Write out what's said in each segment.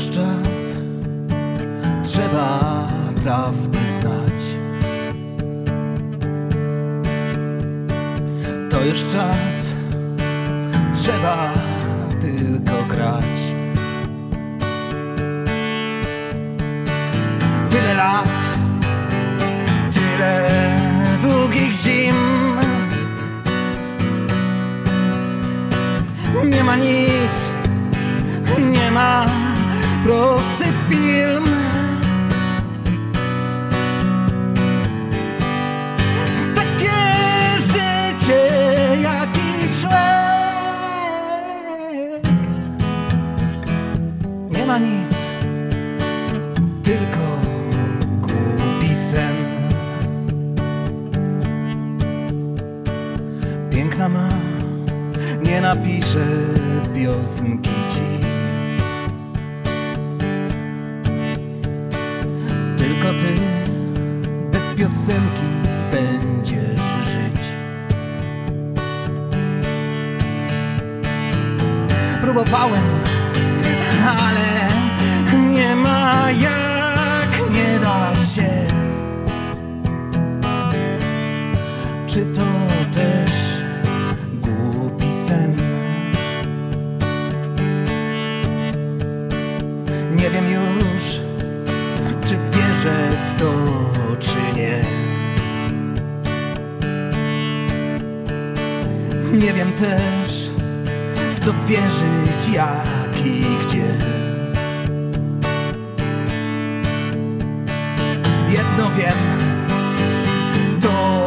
już czas, trzeba prawdy znać. To już czas, trzeba tylko grać. Tyle lat, tyle długich zim. Nie ma nic, nie ma prosty film. Takie życie, jaki człowiek. Nie ma nic, tylko głupi sen. Piękna ma, nie napisze piosenki. Piosenki będziesz żyć. Próbowałem, ale nie ma jak, nie da się. Czy to też głupi sen? Nie wiem już, wierzę w to, czy nie. Nie wiem też, w co wierzyć, jak i gdzie. Jedno wiem, to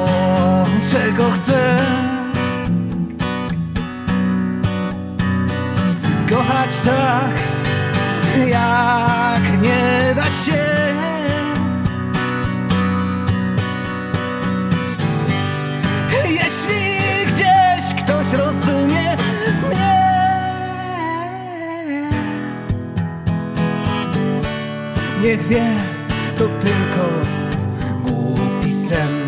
czego chcę. Kochać tak, jak niech wie, to tylko głupi sen.